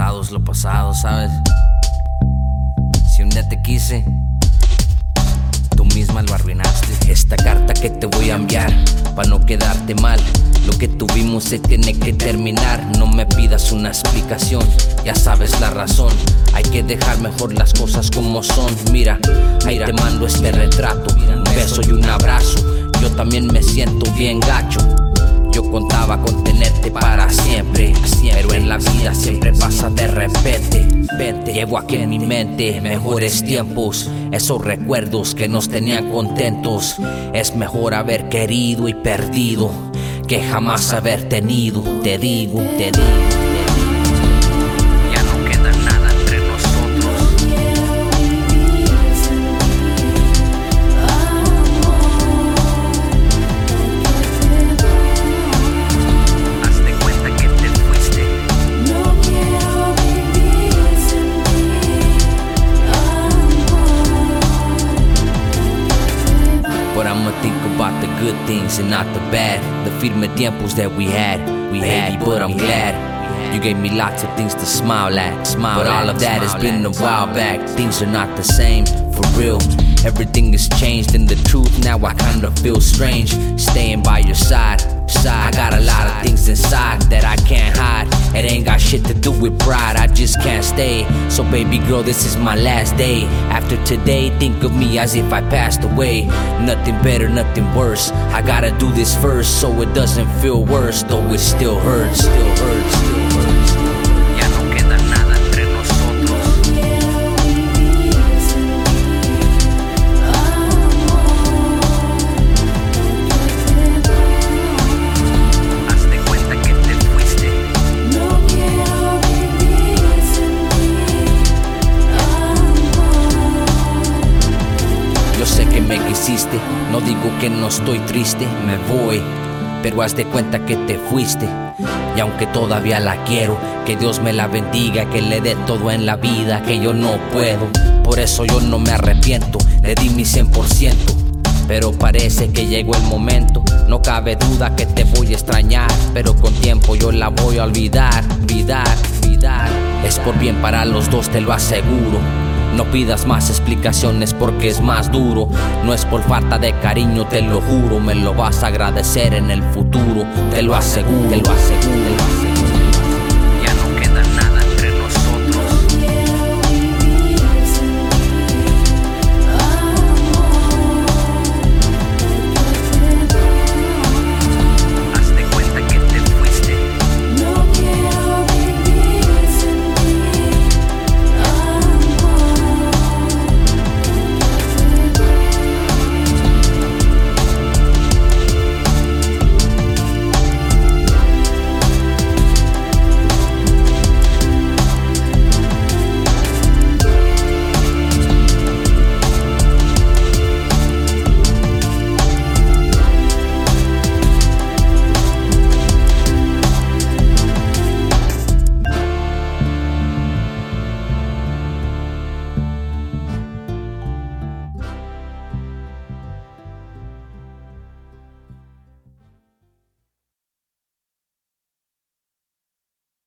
pasado es lo pasado, ¿sabes? Si un día te quise, tú misma lo arruinaste. Esta carta que te voy a enviar, para no quedarte mal. Lo que tuvimos se tiene que terminar. No me pidas una explicación, ya sabes la razón. Hay que dejar mejor las cosas como son. Mira, ahí te mando este retrato. Un beso y un abrazo. Yo también me siento bien gacho. Yo contaba con tenerte para siempre, pero en la vida siempre repente. Vente, llevo aquí en mi mente mejores tiempos, esos recuerdos que nos tenían contentos. Es mejor haber querido y perdido que jamás haber tenido. Te digo, te digo. But I'ma think about the good things and not the bad. The firme tiempos that we had, we had, but I'm glad. You gave me lots of things to smile at, smile but all of that has been a while back. Things are not the same, for real. Everything has changed, and the truth now I kinda feel strange. Staying by your side, side. I got a lot of things inside that I can't hide. It ain't got shit to do with pride, I just can't stay. So, baby girl, this is my last day. After today, think of me as if I passed away. Nothing better, nothing worse. I gotta do this first so it doesn't feel worse, though it still hurts, still hurts, still hurts. No digo que no estoy triste, me voy, pero haz de cuenta que te fuiste. Y aunque todavía la quiero, que Dios me la bendiga, que le dé todo en la vida, que yo no puedo. Por eso yo no me arrepiento, le di mi 100%. Pero parece que llegó el momento, no cabe duda que te voy a extrañar, pero con tiempo yo la voy a olvidar, olvidar, olvidar. Es por bien para los dos, te lo aseguro. No pidas más explicaciones porque es más duro. No es por falta de cariño, te lo juro. Me lo vas a agradecer en el futuro. Te lo aseguro, te lo aseguro.